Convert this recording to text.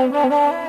Oh,